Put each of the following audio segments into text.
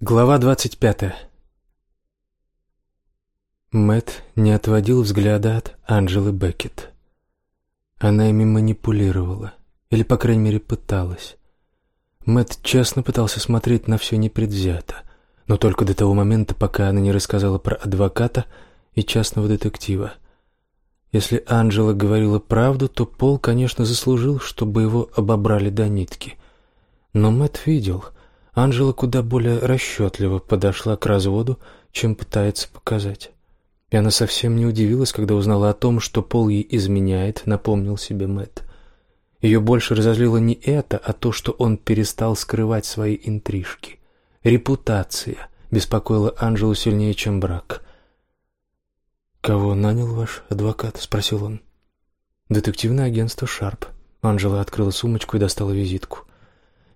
Глава двадцать пятая. Мэт не отводил взгляда от Анджелы Беккет. Она ими манипулировала, или, по крайней мере, пыталась. Мэт честно пытался смотреть на все непредвзято, но только до того момента, пока она не рассказала про адвоката и частного детектива. Если Анджела говорила правду, то Пол, конечно, заслужил, чтобы его обобрали до нитки. Но Мэт видел — Анжела куда более расчетливо подошла к разводу, чем пытается показать. И она совсем не удивилась, когда узнала о том, что Пол ей изменяет, напомнил себе Мэтт. Ее больше разозлило не это, а то, что он перестал скрывать свои интрижки. Репутация беспокоила Анжелу сильнее, чем брак. «Кого нанял ваш адвокат?» — спросил он. «Детективное агентство «Шарп». Анжела открыла сумочку и достала визитку.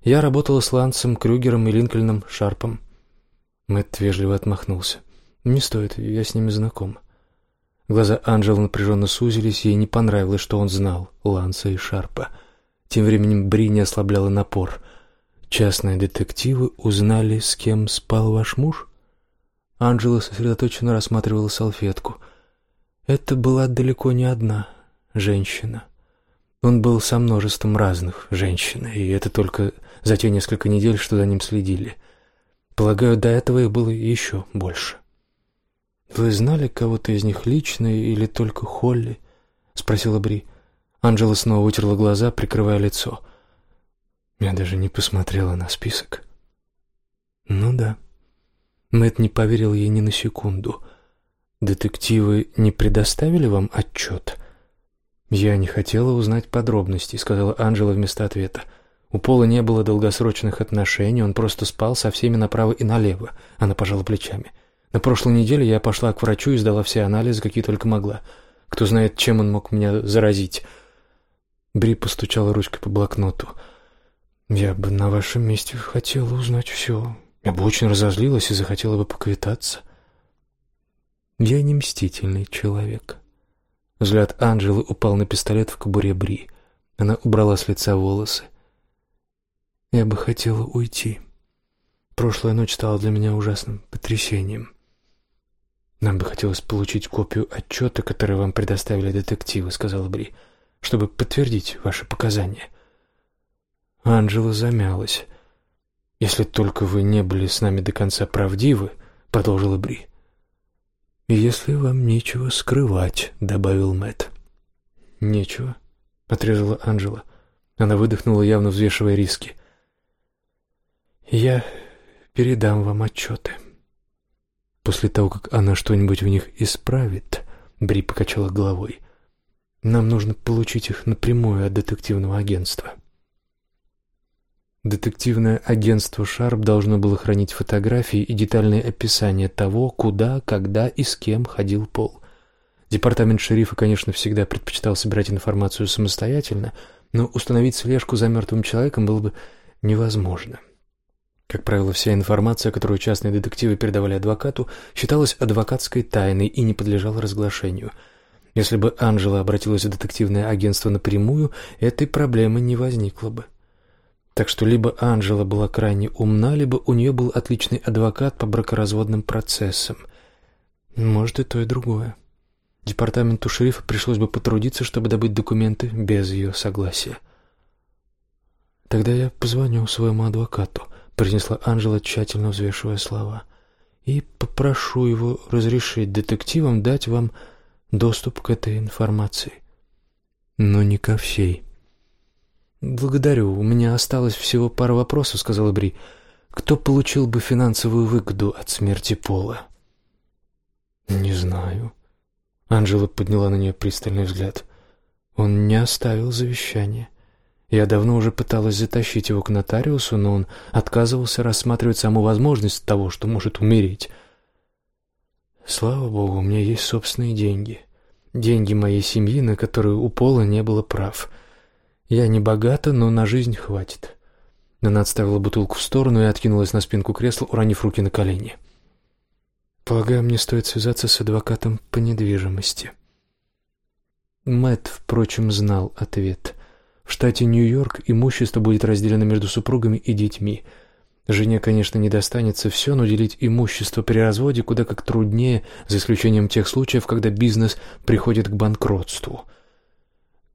Я работала с Лансом, Крюгером и Линкольном Шарпом. Мэтт вежливо отмахнулся. «Не стоит, я с ними знаком». Глаза Анджелы напряженно сузились, ей не понравилось, что он знал Ланса и Шарпа. Тем временем Бри не ослабляла напор. «Частные детективы узнали, с кем спал ваш муж?» Анджела сосредоточенно рассматривала салфетку. Это была далеко не одна женщина. Он был со множеством разных женщин, и это только за те несколько недель, что за ним следили. Полагаю, до этого их было еще больше. «Вы знали кого-то из них лично или только Холли?» — спросила Бри. Анжела снова вытерла глаза, прикрывая лицо. Я даже не посмотрела на список. «Ну да». Мэтт не поверил ей ни на секунду. «Детективы не предоставили вам отчет?» «Я не хотела узнать подробности», — сказала Анжела вместо ответа. «У Пола не было долгосрочных отношений, он просто спал со всеми направо и налево». Она пожала плечами. «На прошлой неделе я пошла к врачу и сдала все анализы, какие только могла. Кто знает, чем он мог меня заразить». Бри постучала ручкой по блокноту. «Я бы на вашем месте хотела узнать все. Я бы очень разозлилась и захотела бы поквитаться». «Я не мстительный человек», Взгляд Анжелы упал на пистолет в кобуре Бри. Она убрала с лица волосы. «Я бы хотела уйти. Прошлая ночь стала для меня ужасным потрясением. Нам бы хотелось получить копию отчета, который вам предоставили детективы», — сказала Бри, «чтобы подтвердить ваши показания». Анжела замялась. «Если только вы не были с нами до конца правдивы», — продолжила Бри, «Если вам нечего скрывать», — добавил Мэтт. «Нечего», — отрезала Анжела. Она выдохнула, явно взвешивая риски. «Я передам вам отчеты». После того, как она что-нибудь в них исправит, Бри покачала головой. «Нам нужно получить их напрямую от детективного агентства». Детективное агентство «Шарп» должно было хранить фотографии и детальные описания того, куда, когда и с кем ходил Пол. Департамент шерифа, конечно, всегда предпочитал собирать информацию самостоятельно, но установить слежку за мертвым человеком было бы невозможно. Как правило, вся информация, которую частные детективы передавали адвокату, считалась адвокатской тайной и не подлежала разглашению. Если бы Анжела обратилась в детективное агентство напрямую, этой проблемы не возникло бы. Так что либо Анжела была крайне умна, либо у нее был отличный адвокат по бракоразводным процессам. Может, и то, и другое. Департаменту шерифа пришлось бы потрудиться, чтобы добыть документы без ее согласия. «Тогда я позвоню своему адвокату», — произнесла Анжела, тщательно взвешивая слова, «и попрошу его разрешить детективам дать вам доступ к этой информации. Но не ко всей». «Благодарю. У меня осталось всего пара вопросов», — сказала Бри. «Кто получил бы финансовую выгоду от смерти Пола?» «Не знаю». Анжела подняла на нее пристальный взгляд. «Он не оставил завещание. Я давно уже пыталась затащить его к нотариусу, но он отказывался рассматривать саму возможность того, что может умереть. Слава богу, у меня есть собственные деньги. Деньги моей семьи, на которые у Пола не было прав». Я не богата, но на жизнь хватит. Она отставила бутылку в сторону и откинулась на спинку кресла, уронив руки на колени. Полагаю, мне стоит связаться с адвокатом по недвижимости. Мэтт, впрочем, знал ответ. В штате Нью-Йорк имущество будет разделено между супругами и детьми. Жене, конечно, не достанется все, но делить имущество при разводе куда как труднее, за исключением тех случаев, когда бизнес приходит к банкротству.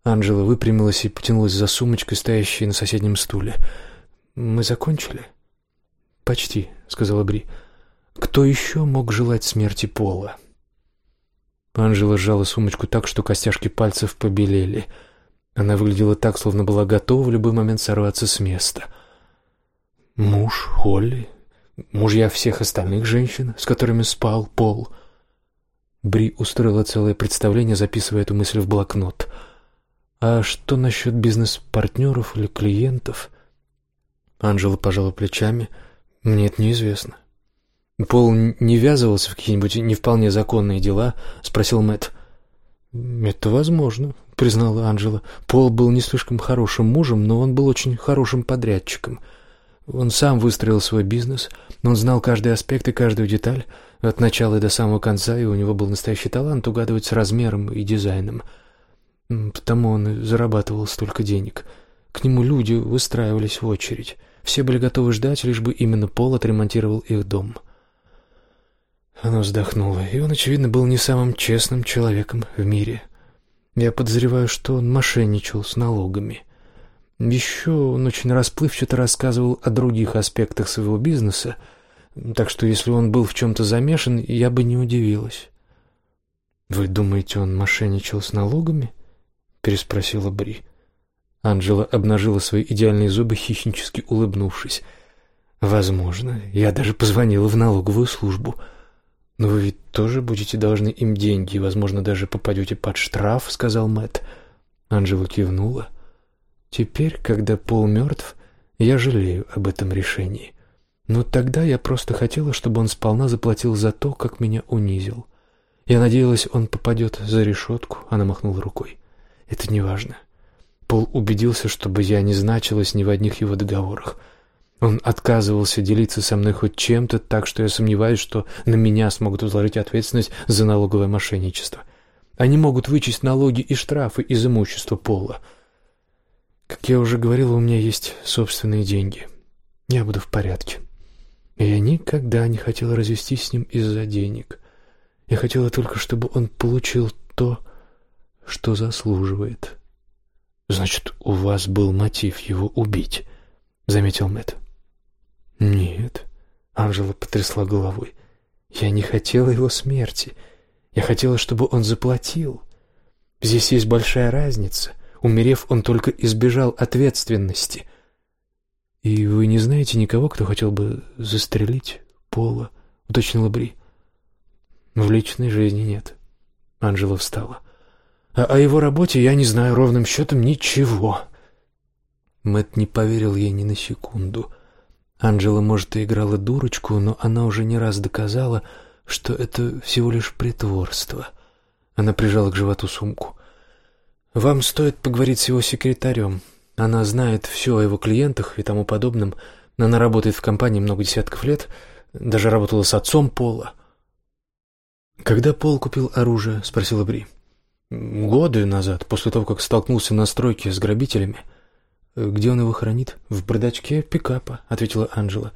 Анжела выпрямилась и потянулась за сумочкой, стоящей на соседнем стуле. «Мы закончили?» «Почти», — сказала Бри. «Кто еще мог желать смерти Пола?» Анжела сжала сумочку так, что костяшки пальцев побелели. Она выглядела так, словно была готова в любой момент сорваться с места — Муж Холли, мужья всех остальных женщин, с которыми спал Пол. Бри устроила целое представление, записывая эту мысль в блокнот. А что насчет бизнес-партнеров или клиентов? Анжела пожала плечами. Мне это неизвестно. Пол не ввязывался в какие-нибудь не вполне законные дела, спросил Мэтт. Это возможно, признала Анжела. Пол был не слишком хорошим мужем, но он был очень хорошим подрядчиком. Он сам выстроил свой бизнес, он знал каждый аспект и каждую деталь от начала и до самого конца, и у него был настоящий талант угадывать с размером и дизайном. Потому он и зарабатывал столько денег. К нему люди выстраивались в очередь. Все были готовы ждать, лишь бы именно Пол отремонтировал их дом. Она вздохнула, и он, очевидно, был не самым честным человеком в мире. Я подозреваю, что он мошенничал с налогами. Еще он очень расплывчато рассказывал о других аспектах своего бизнеса, так что если он был в чем-то замешан, я бы не удивилась. «Вы думаете, он мошенничал с налогами?» — переспросила Бри. Анжела обнажила свои идеальные зубы, хищнически улыбнувшись. «Возможно. Я даже позвонила в налоговую службу. Но вы ведь тоже будете должны им деньги и, возможно, даже попадете под штраф», — сказал Мэтт. Анжела кивнула. Теперь, когда Пол мертв, я жалею об этом решении. Но тогда я просто хотела, чтобы он сполна заплатил за то, как меня унизил. Я надеялась, он попадет за решетку. Она махнула рукой. Это не важно. Пол убедился, чтобы я не значилась ни в одних его договорах. Он отказывался делиться со мной хоть чем-то, так что я сомневаюсь, что на меня смогут возложить ответственность за налоговое мошенничество. Они могут вычесть налоги и штрафы из имущества Пола — как я уже говорил, у меня есть собственные деньги. Я буду в порядке. Я никогда не хотела развестись с ним из-за денег. Я хотела только, чтобы он получил то, что заслуживает. Значит, у вас был мотив его убить, заметил Мэтт. Нет, Анжела потрясла головой. Я не хотела его смерти. Я хотела, чтобы он заплатил. Здесь есть большая разница. Умерев, он только избежал ответственности. «И вы не знаете никого, кто хотел бы застрелить Пола?» — уточнила Бри. «В личной жизни нет». Анжела встала. «А о его работе я не знаю ровным счетом ничего». Мэт не поверил ей ни на секунду. Анжела, может, и играла дурочку, но она уже не раз доказала, что это всего лишь притворство. Она прижала к животу сумку. Вам стоит поговорить с его секретарем. Она знает все о его клиентах и тому подобном. Она работает в компании много десятков лет, даже работала с отцом Пола. Когда Пол купил оружие, спросила Бри. Годы назад, после того, как столкнулся на стройке с грабителями. Где он его хранит? В бардачке пикапа, ответила Анжела.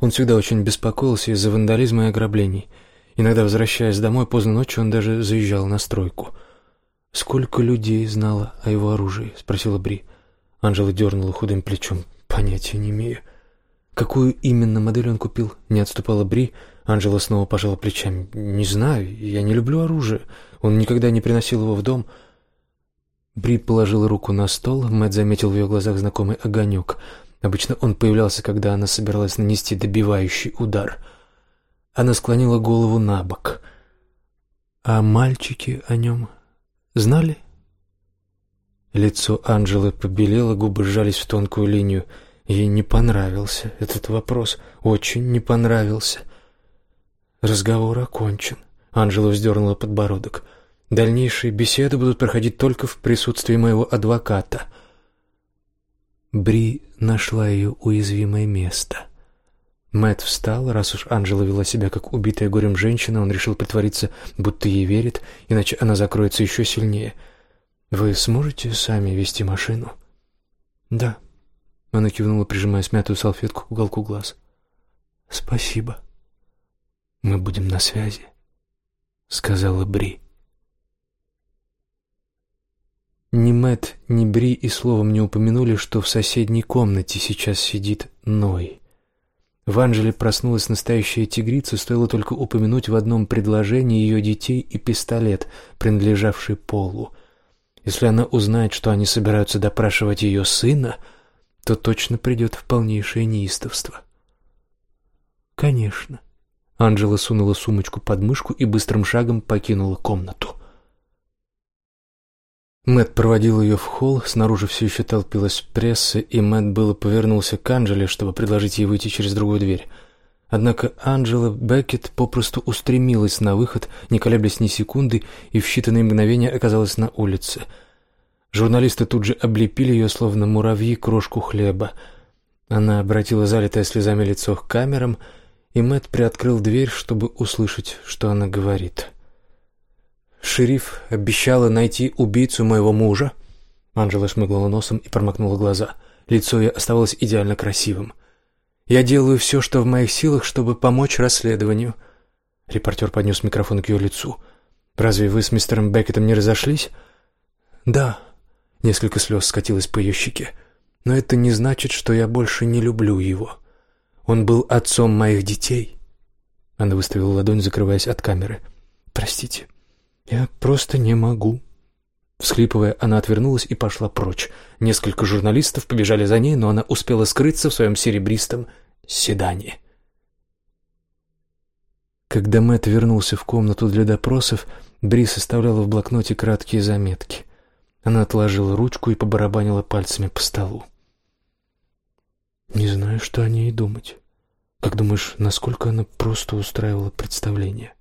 Он всегда очень беспокоился из-за вандализма и ограблений. Иногда, возвращаясь домой поздно ночью, он даже заезжал на стройку. «Сколько людей знало о его оружии?» — спросила Бри. Анжела дернула худым плечом. «Понятия не имею». «Какую именно модель он купил?» — не отступала Бри. Анжела снова пожала плечами. «Не знаю, я не люблю оружие. Он никогда не приносил его в дом». Бри положила руку на стол. Мэтт заметил в ее глазах знакомый огонек. Обычно он появлялся, когда она собиралась нанести добивающий удар. Она склонила голову на бок. «А мальчики о нем Знали? Лицо Анжелы побелело, губы сжались в тонкую линию. Ей не понравился этот вопрос, очень не понравился. Разговор окончен. Анжела вздернула подбородок. Дальнейшие беседы будут проходить только в присутствии моего адвоката. Бри нашла ее уязвимое место. Мэт встал, раз уж Анжела вела себя как убитая горем женщина, он решил притвориться, будто ей верит, иначе она закроется еще сильнее. Вы сможете сами вести машину? Да. Она кивнула, прижимая смятую салфетку к уголку глаз. «Спасибо. Мы будем на связи», — сказала Бри. Ни Мэт, ни Бри и словом не упомянули, что в соседней комнате сейчас сидит Ной. В Анжеле проснулась настоящая тигрица, стоило только упомянуть в одном предложении ее детей и пистолет, принадлежавший Полу. Если она узнает, что они собираются допрашивать ее сына, то точно придет в полнейшее неистовство. «Конечно». Анжела сунула сумочку под мышку и быстрым шагом покинула комнату. Мэт проводил ее в холл, снаружи все еще толпилась пресса, и Мэт было повернулся к Анжеле, чтобы предложить ей выйти через другую дверь. Однако Анжела Беккет попросту устремилась на выход, не колеблясь ни секунды, и в считанные мгновения оказалась на улице. Журналисты тут же облепили ее, словно муравьи, крошку хлеба. Она обратила залитое слезами лицо к камерам, и Мэт приоткрыл дверь, чтобы услышать, что она говорит. Шериф обещала найти убийцу моего мужа. Анжела шмыгнула носом и промокнула глаза. Лицо ее оставалось идеально красивым. Я делаю все, что в моих силах, чтобы помочь расследованию. Репортер поднес микрофон к ее лицу. Разве вы с мистером Беккетом не разошлись? Да. Несколько слез скатилось по ее щеке. Но это не значит, что я больше не люблю его. Он был отцом моих детей. Она выставила ладонь, закрываясь от камеры. Простите. «Я просто не могу». Всхлипывая, она отвернулась и пошла прочь. Несколько журналистов побежали за ней, но она успела скрыться в своем серебристом седане. Когда Мэтт вернулся в комнату для допросов, Бри составляла в блокноте краткие заметки. Она отложила ручку и побарабанила пальцами по столу. «Не знаю, что о ней думать. Как думаешь, насколько она просто устраивала представление?»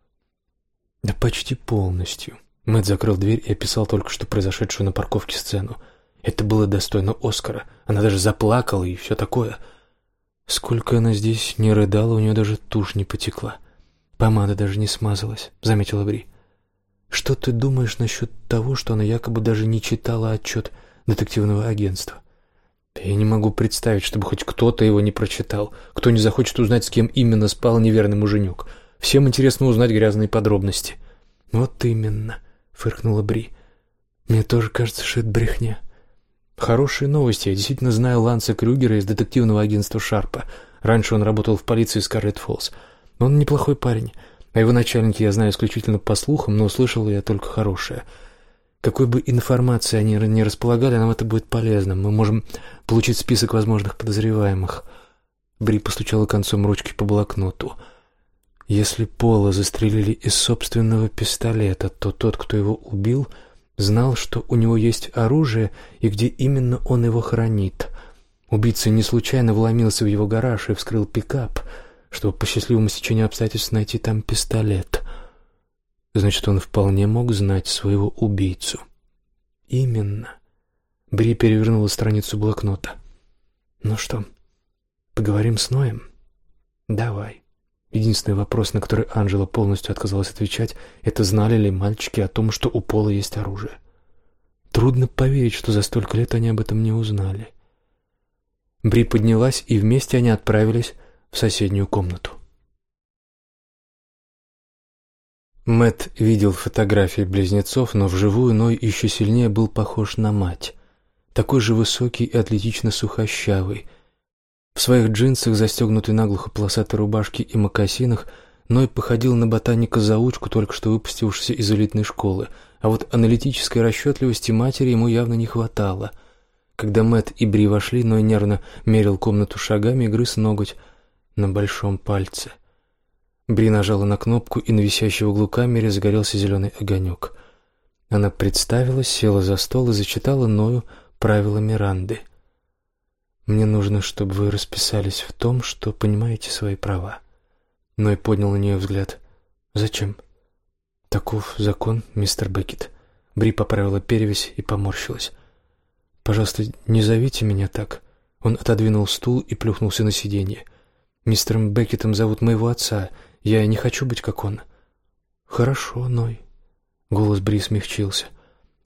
Да почти полностью. Мэтт закрыл дверь и описал только что произошедшую на парковке сцену. Это было достойно Оскара. Она даже заплакала и все такое. Сколько она здесь не рыдала, у нее даже тушь не потекла. Помада даже не смазалась, заметила Бри. Что ты думаешь насчет того, что она якобы даже не читала отчет детективного агентства? Я не могу представить, чтобы хоть кто-то его не прочитал, кто не захочет узнать, с кем именно спал неверный муженек. Всем интересно узнать грязные подробности. Вот именно, фыркнула Бри. Мне тоже кажется, что это брехня. Хорошие новости. Я действительно знаю Ланса Крюгера из детективного агентства Шарпа. Раньше он работал в полиции Скарлетт Фоллс. Он неплохой парень. А его начальнике я знаю исключительно по слухам, но услышал я только хорошее. Какой бы информации они не располагали, нам это будет полезно. Мы можем получить список возможных подозреваемых. Бри постучала концом ручки по блокноту. Если Пола застрелили из собственного пистолета, то тот, кто его убил, знал, что у него есть оружие и где именно он его хранит. Убийца не случайно вломился в его гараж и вскрыл пикап, чтобы по счастливому стечению обстоятельств найти там пистолет. Значит, он вполне мог знать своего убийцу. Именно. Бри перевернула страницу блокнота. Ну что, поговорим с Ноем? Давай. Единственный вопрос, на который Анжела полностью отказалась отвечать, это знали ли мальчики о том, что у Пола есть оружие. Трудно поверить, что за столько лет они об этом не узнали. Бри поднялась, и вместе они отправились в соседнюю комнату. Мэт видел фотографии близнецов, но вживую Ной еще сильнее был похож на мать. Такой же высокий и атлетично сухощавый, в своих джинсах, застегнутой наглухо полосатой рубашке и мокасинах, Ной походил на ботаника-заучку, только что выпустившегося из элитной школы, а вот аналитической расчетливости матери ему явно не хватало. Когда Мэт и Бри вошли, Ной нервно мерил комнату шагами и грыз ноготь на большом пальце. Бри нажала на кнопку, и на висящей в углу камере загорелся зеленый огонек. Она представилась, села за стол и зачитала Ною правила Миранды — мне нужно, чтобы вы расписались в том, что понимаете свои права. Ной поднял на нее взгляд. Зачем? Таков закон, мистер Беккет. Бри поправила перевязь и поморщилась. Пожалуйста, не зовите меня так. Он отодвинул стул и плюхнулся на сиденье. Мистером Беккетом зовут моего отца. Я не хочу быть как он. Хорошо, Ной. Голос Бри смягчился.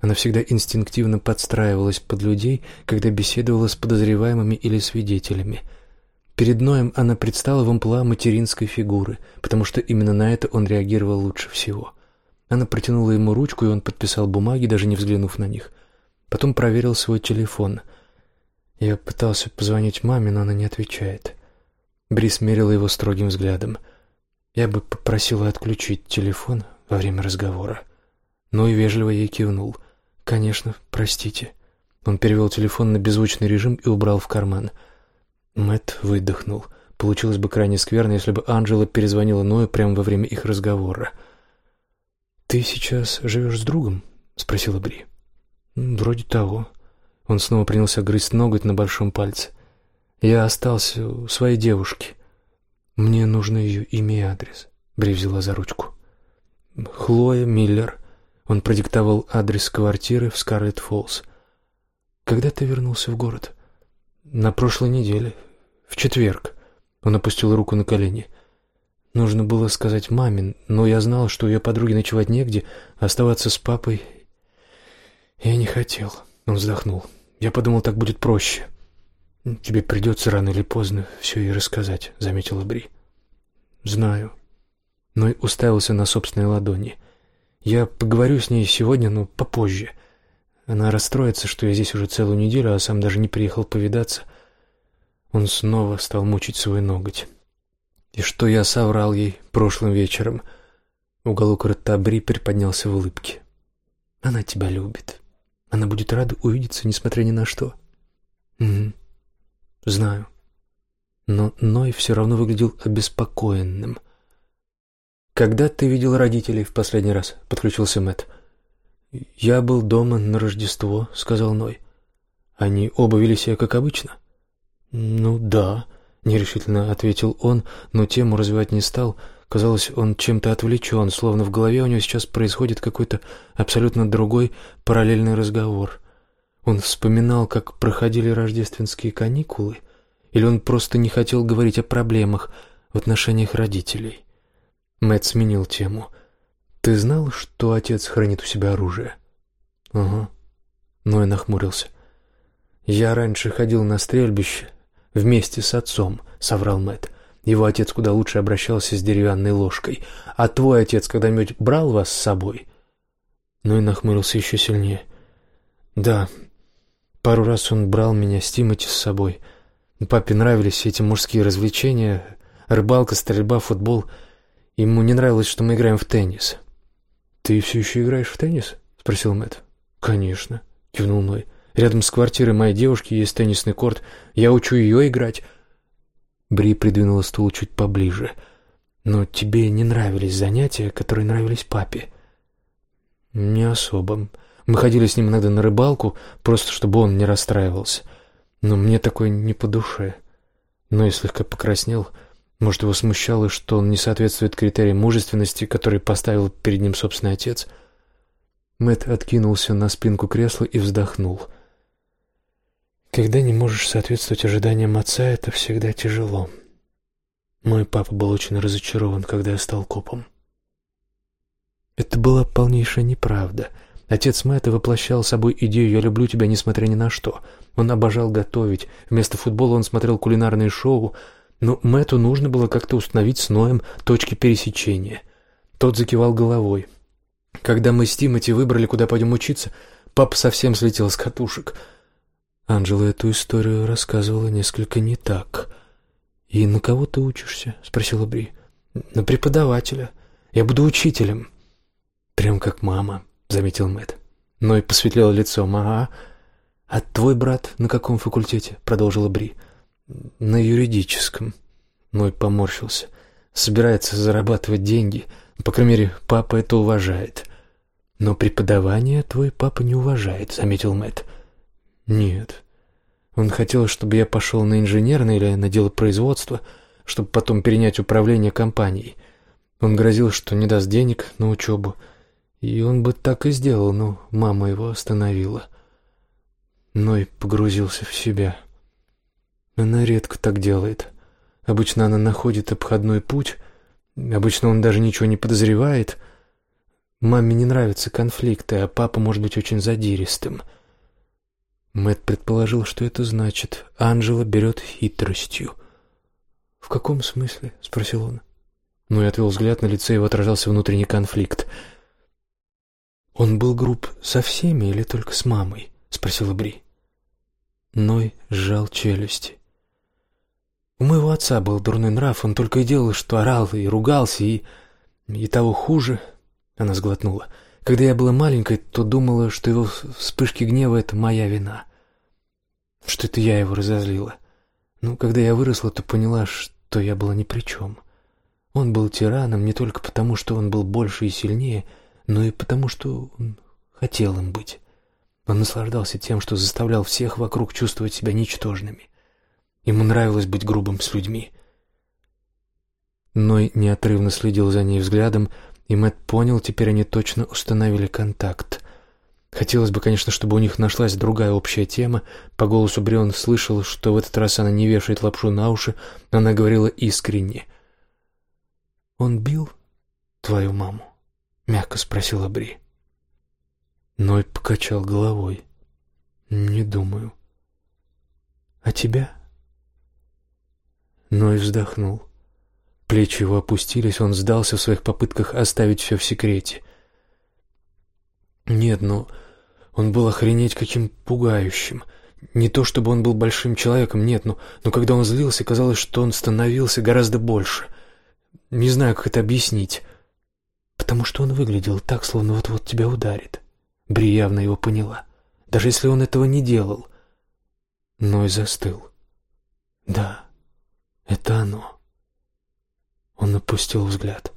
Она всегда инстинктивно подстраивалась под людей, когда беседовала с подозреваемыми или свидетелями. Перед Ноем она предстала в амплуа материнской фигуры, потому что именно на это он реагировал лучше всего. Она протянула ему ручку, и он подписал бумаги, даже не взглянув на них. Потом проверил свой телефон. Я пытался позвонить маме, но она не отвечает. Брис мерила его строгим взглядом. Я бы попросила отключить телефон во время разговора. Но и вежливо ей кивнул. «Конечно, простите». Он перевел телефон на беззвучный режим и убрал в карман — Мэт выдохнул. Получилось бы крайне скверно, если бы Анжела перезвонила Ною прямо во время их разговора. «Ты сейчас живешь с другом?» — спросила Бри. «Вроде того». Он снова принялся грызть ноготь на большом пальце. «Я остался у своей девушки. Мне нужно ее имя и адрес». Бри взяла за ручку. «Хлоя Миллер». Он продиктовал адрес квартиры в Скарлетт-Фоллс. «Когда ты вернулся в город?» «На прошлой неделе, в четверг. Он опустил руку на колени. Нужно было сказать маме, но я знал, что у ее подруги ночевать негде, оставаться с папой я не хотел. Он вздохнул. Я подумал, так будет проще. Тебе придется рано или поздно все ей рассказать, заметила Бри. Знаю. Но и уставился на собственной ладони. Я поговорю с ней сегодня, но попозже. Она расстроится, что я здесь уже целую неделю, а сам даже не приехал повидаться. — он снова стал мучить свой ноготь. И что я соврал ей прошлым вечером. Уголок рта Бри приподнялся в улыбке. Она тебя любит. Она будет рада увидеться, несмотря ни на что. Угу. Знаю. Но Ной все равно выглядел обеспокоенным. Когда ты видел родителей в последний раз? Подключился Мэт. Я был дома на Рождество, сказал Ной. Они оба вели себя как обычно. «Ну да», — нерешительно ответил он, но тему развивать не стал. Казалось, он чем-то отвлечен, словно в голове у него сейчас происходит какой-то абсолютно другой параллельный разговор. Он вспоминал, как проходили рождественские каникулы, или он просто не хотел говорить о проблемах в отношениях родителей. Мэтт сменил тему. «Ты знал, что отец хранит у себя оружие?» «Ага». Ной нахмурился. «Я раньше ходил на стрельбище, вместе с отцом», — соврал Мэт. «Его отец куда лучше обращался с деревянной ложкой. А твой отец когда-нибудь брал вас с собой?» Ну и нахмурился еще сильнее. «Да, пару раз он брал меня с Тимати с собой. Папе нравились эти мужские развлечения, рыбалка, стрельба, футбол. Ему не нравилось, что мы играем в теннис». «Ты все еще играешь в теннис?» — спросил Мэт. «Конечно», — кивнул Ной. Рядом с квартирой моей девушки есть теннисный корт. Я учу ее играть». Бри придвинула стул чуть поближе. «Но тебе не нравились занятия, которые нравились папе?» «Не особо. Мы ходили с ним иногда на рыбалку, просто чтобы он не расстраивался. Но мне такое не по душе. Но я слегка покраснел. Может, его смущало, что он не соответствует критериям мужественности, которые поставил перед ним собственный отец?» Мэт откинулся на спинку кресла и вздохнул — когда не можешь соответствовать ожиданиям отца, это всегда тяжело. Мой папа был очень разочарован, когда я стал копом. Это была полнейшая неправда. Отец Мэтта воплощал собой идею «я люблю тебя, несмотря ни на что». Он обожал готовить. Вместо футбола он смотрел кулинарные шоу. Но Мэтту нужно было как-то установить с Ноем точки пересечения. Тот закивал головой. Когда мы с Тимати выбрали, куда пойдем учиться, папа совсем слетел с катушек — Анжела эту историю рассказывала несколько не так. «И на кого ты учишься?» — спросила Бри. «На преподавателя. Я буду учителем». «Прям как мама», — заметил Мэтт. Но и посветлело лицо. «Ага. А твой брат на каком факультете?» — продолжила Бри. «На юридическом». Ной поморщился. «Собирается зарабатывать деньги. По крайней мере, папа это уважает». «Но преподавание твой папа не уважает», — заметил Мэтт. Нет. Он хотел, чтобы я пошел на инженерное или на дело производства, чтобы потом перенять управление компанией. Он грозил, что не даст денег на учебу. И он бы так и сделал, но мама его остановила. Ной погрузился в себя. Она редко так делает. Обычно она находит обходной путь. Обычно он даже ничего не подозревает. Маме не нравятся конфликты, а папа может быть очень задиристым — Мэт предположил, что это значит. Анжела берет хитростью. «В каком смысле?» — спросил он. Ну и отвел взгляд, на лице его отражался внутренний конфликт. «Он был груб со всеми или только с мамой?» — спросила Бри. Ной сжал челюсти. У моего отца был дурной нрав, он только и делал, что орал и ругался, и... и того хуже... Она сглотнула. Когда я была маленькой, то думала, что его вспышки гнева — это моя вина. Что это я его разозлила. Но когда я выросла, то поняла, что я была ни при чем. Он был тираном не только потому, что он был больше и сильнее, но и потому, что он хотел им быть. Он наслаждался тем, что заставлял всех вокруг чувствовать себя ничтожными. Ему нравилось быть грубым с людьми. Ной неотрывно следил за ней взглядом, и Мэтт понял, теперь они точно установили контакт. Хотелось бы, конечно, чтобы у них нашлась другая общая тема. По голосу Брион слышал, что в этот раз она не вешает лапшу на уши, она говорила искренне. «Он бил твою маму?» — мягко спросила Бри. Ной покачал головой. «Не думаю». «А тебя?» Ной вздохнул. Плечи его опустились, он сдался в своих попытках оставить все в секрете. Нет, но он был охренеть каким пугающим. Не то чтобы он был большим человеком, нет, но, но когда он злился, казалось, что он становился гораздо больше. Не знаю, как это объяснить. Потому что он выглядел так, словно вот-вот тебя ударит. Бри явно его поняла. Даже если он этого не делал. Но и застыл. Да, это оно. Он опустил взгляд.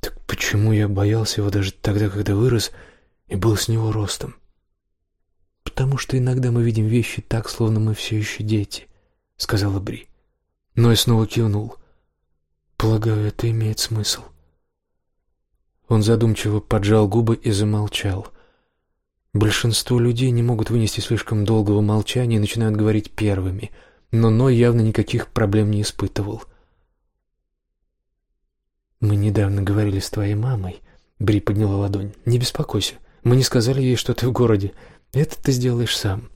Так почему я боялся его даже тогда, когда вырос и был с него ростом? Потому что иногда мы видим вещи так, словно мы все еще дети, сказала Бри. Но и снова кивнул. Полагаю, это имеет смысл. Он задумчиво поджал губы и замолчал. Большинство людей не могут вынести слишком долгого молчания и начинают говорить первыми, но Ной явно никаких проблем не испытывал. «Мы недавно говорили с твоей мамой», — Бри подняла ладонь. «Не беспокойся, мы не сказали ей, что ты в городе. Это ты сделаешь сам».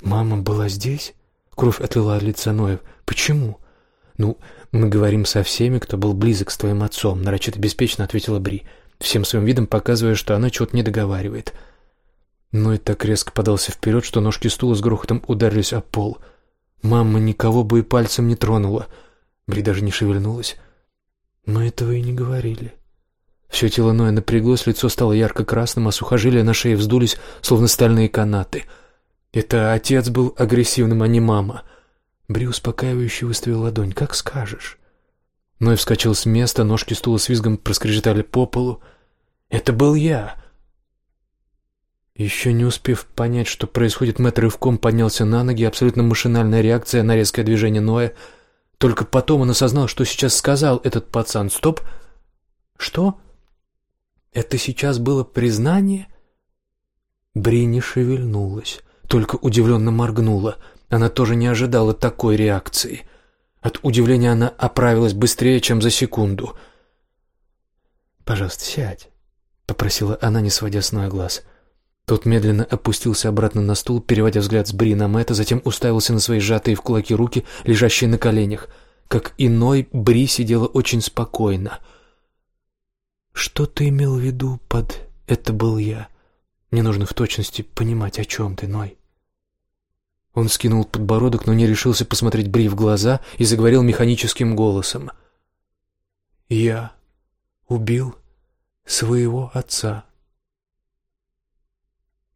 «Мама была здесь?» Кровь отлила от лица Ноев. «Почему?» «Ну, мы говорим со всеми, кто был близок с твоим отцом», — нарочито беспечно ответила Бри, всем своим видом показывая, что она чего-то не договаривает. Ной так резко подался вперед, что ножки стула с грохотом ударились о пол. Мама никого бы и пальцем не тронула. Бри даже не шевельнулась. Мы этого и не говорили. Все тело Ноя напряглось, лицо стало ярко-красным, а сухожилия на шее вздулись, словно стальные канаты. Это отец был агрессивным, а не мама. Бри успокаивающе выставил ладонь. «Как скажешь». Ной вскочил с места, ножки стула с визгом проскрежетали по полу. «Это был я!» Еще не успев понять, что происходит, Мэтт рывком поднялся на ноги, абсолютно машинальная реакция на резкое движение Ноя — только потом он осознал, что сейчас сказал этот пацан. Стоп. Что? Это сейчас было признание? Бри не шевельнулась, только удивленно моргнула. Она тоже не ожидала такой реакции. От удивления она оправилась быстрее, чем за секунду. «Пожалуйста, сядь», — попросила она, не сводя с Ноя глаз. Тот медленно опустился обратно на стул, переводя взгляд с Бри на Мэтта, затем уставился на свои сжатые в кулаки руки, лежащие на коленях. Как иной, Бри сидела очень спокойно. «Что ты имел в виду под «это был я»? Мне нужно в точности понимать, о чем ты, Ной». Он скинул подбородок, но не решился посмотреть Бри в глаза и заговорил механическим голосом. «Я убил своего отца».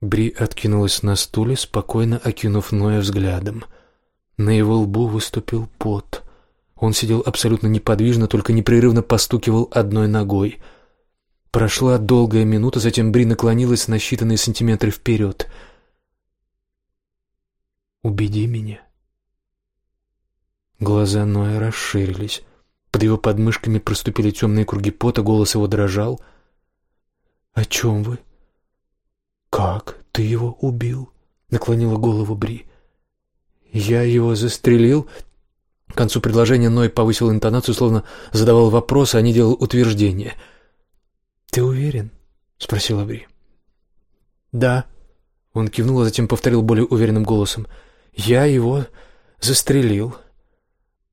Бри откинулась на стуле, спокойно окинув Ноя взглядом. На его лбу выступил пот. Он сидел абсолютно неподвижно, только непрерывно постукивал одной ногой. Прошла долгая минута, затем Бри наклонилась на считанные сантиметры вперед. «Убеди меня». Глаза Ноя расширились. Под его подмышками проступили темные круги пота, голос его дрожал. «О чем вы?» «Как ты его убил?» — наклонила голову Бри. «Я его застрелил?» К концу предложения Ной повысил интонацию, словно задавал вопрос, а не делал утверждения. «Ты уверен?» — спросила Бри. «Да». Он кивнул, а затем повторил более уверенным голосом. «Я его застрелил».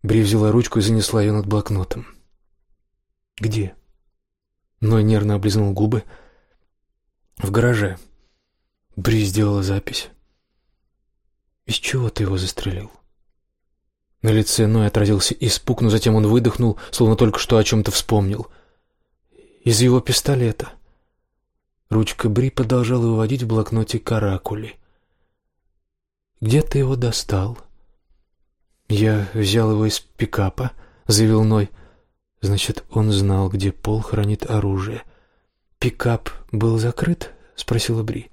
Бри взяла ручку и занесла ее над блокнотом. «Где?» Ной нервно облизнул губы. «В гараже». Бри сделала запись. «Из чего ты его застрелил?» На лице Ной отразился испуг, но затем он выдохнул, словно только что о чем-то вспомнил. «Из его пистолета». Ручка Бри продолжала выводить в блокноте каракули. «Где ты его достал?» «Я взял его из пикапа», — заявил Ной. «Значит, он знал, где Пол хранит оружие». «Пикап был закрыт?» — спросила Бри.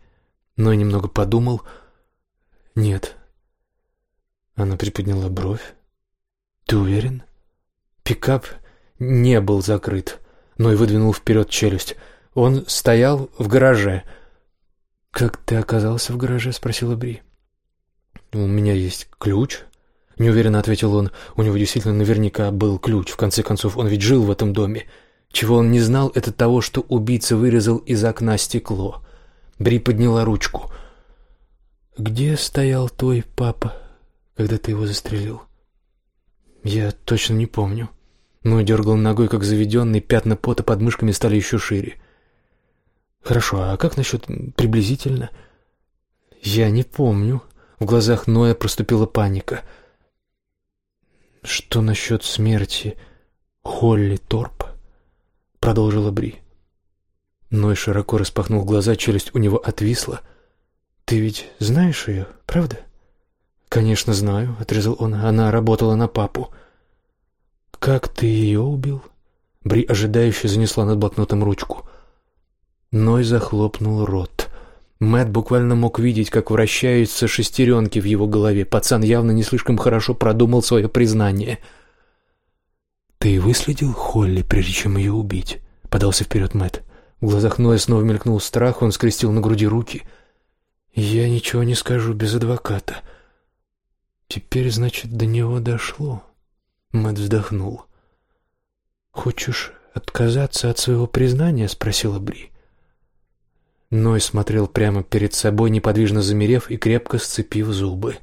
Ной немного подумал. «Нет». Она приподняла бровь. «Ты уверен?» Пикап не был закрыт. Ной выдвинул вперед челюсть. Он стоял в гараже. «Как ты оказался в гараже?» — спросила Бри. «У меня есть ключ», — неуверенно ответил он. «У него действительно наверняка был ключ. В конце концов, он ведь жил в этом доме. Чего он не знал, это того, что убийца вырезал из окна стекло». Бри подняла ручку. «Где стоял твой папа, когда ты его застрелил?» Я точно не помню. Но дергал ногой, как заведенный, пятна пота под мышками стали еще шире. Хорошо, а как насчет приблизительно? Я не помню. В глазах Ноя проступила паника. Что насчет смерти Холли Торп? Продолжила Бри. Ной широко распахнул глаза, челюсть у него отвисла. Ты ведь знаешь ее, правда? «Конечно знаю», — отрезал он. «Она работала на папу». «Как ты ее убил?» Бри ожидающе занесла над блокнотом ручку. Ной захлопнул рот. Мэт буквально мог видеть, как вращаются шестеренки в его голове. Пацан явно не слишком хорошо продумал свое признание. «Ты выследил Холли, прежде чем ее убить?» — подался вперед Мэт. В глазах Ноя снова мелькнул страх, он скрестил на груди руки. «Я ничего не скажу без адвоката». Теперь, значит, до него дошло. Мэтт вздохнул. «Хочешь отказаться от своего признания?» — спросила Бри. Ной смотрел прямо перед собой, неподвижно замерев и крепко сцепив зубы.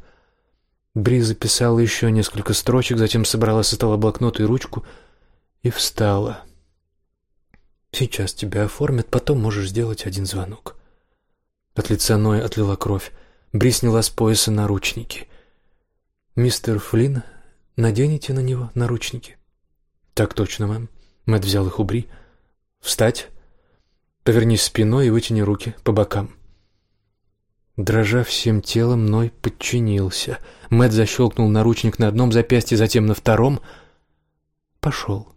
Бри записала еще несколько строчек, затем собрала со стола блокнот и ручку и встала. «Сейчас тебя оформят, потом можешь сделать один звонок». От лица Ноя отлила кровь. Бри сняла с пояса наручники — «Мистер Флинн, наденете на него наручники?» «Так точно, мэм». Мэтт взял их у Бри. «Встать. Повернись спиной и вытяни руки по бокам». Дрожа всем телом, Ной подчинился. Мэтт защелкнул наручник на одном запястье, затем на втором. «Пошел».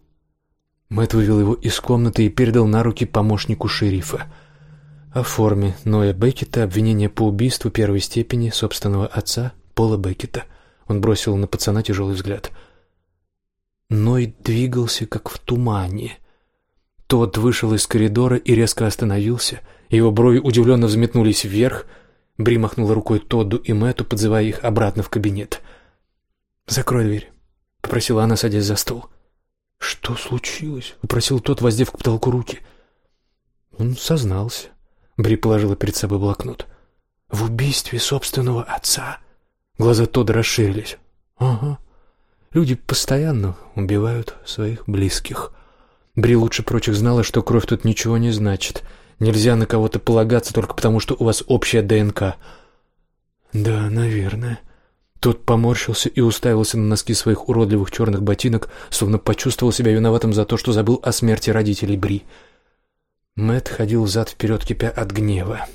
Мэтт вывел его из комнаты и передал на руки помощнику шерифа. О форме Ноя Беккета обвинение по убийству первой степени собственного отца Пола Беккета – он бросил на пацана тяжелый взгляд. Ной двигался, как в тумане. Тот вышел из коридора и резко остановился. Его брови удивленно взметнулись вверх. Бри махнула рукой Тодду и Мэтту, подзывая их обратно в кабинет. «Закрой дверь», — попросила она, садясь за стол. «Что случилось?» — попросил тот, воздев к потолку руки. Он сознался. Бри положила перед собой блокнот. «В убийстве собственного отца». Глаза Тодда расширились. «Ага. Люди постоянно убивают своих близких». Бри лучше прочих знала, что кровь тут ничего не значит. Нельзя на кого-то полагаться только потому, что у вас общая ДНК. «Да, наверное». Тот поморщился и уставился на носки своих уродливых черных ботинок, словно почувствовал себя виноватым за то, что забыл о смерти родителей Бри. Мэт ходил взад-вперед, кипя от гнева.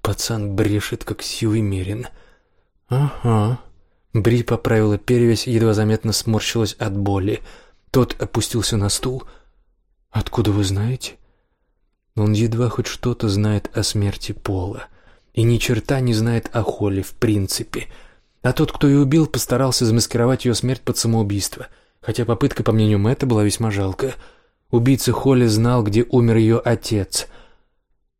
Пацан брешет, как силой мерен. — «Ага». Бри поправила перевязь едва заметно сморщилась от боли. Тот опустился на стул. «Откуда вы знаете?» Он едва хоть что-то знает о смерти Пола. И ни черта не знает о Холле в принципе. А тот, кто ее убил, постарался замаскировать ее смерть под самоубийство. Хотя попытка, по мнению Мэтта, была весьма жалкая. Убийца Холли знал, где умер ее отец.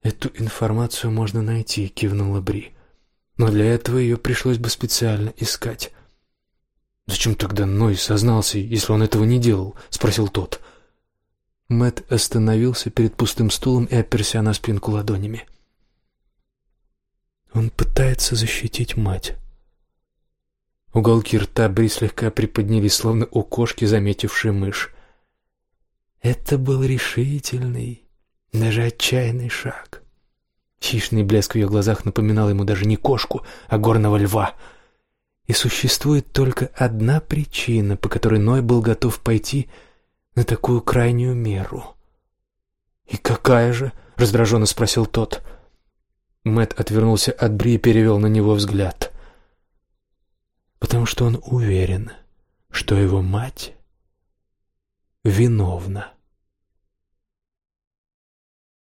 «Эту информацию можно найти», — кивнула Бри но для этого ее пришлось бы специально искать. «Зачем тогда Ной сознался, если он этого не делал?» — спросил тот. Мэт остановился перед пустым стулом и оперся на спинку ладонями. Он пытается защитить мать. Уголки рта Бри слегка приподнялись, словно у кошки, заметившей мышь. Это был решительный, даже отчаянный шаг. Хищный блеск в ее глазах напоминал ему даже не кошку, а горного льва. И существует только одна причина, по которой Ной был готов пойти на такую крайнюю меру. «И какая же?» — раздраженно спросил тот. Мэт отвернулся от Бри и перевел на него взгляд потому что он уверен, что его мать виновна.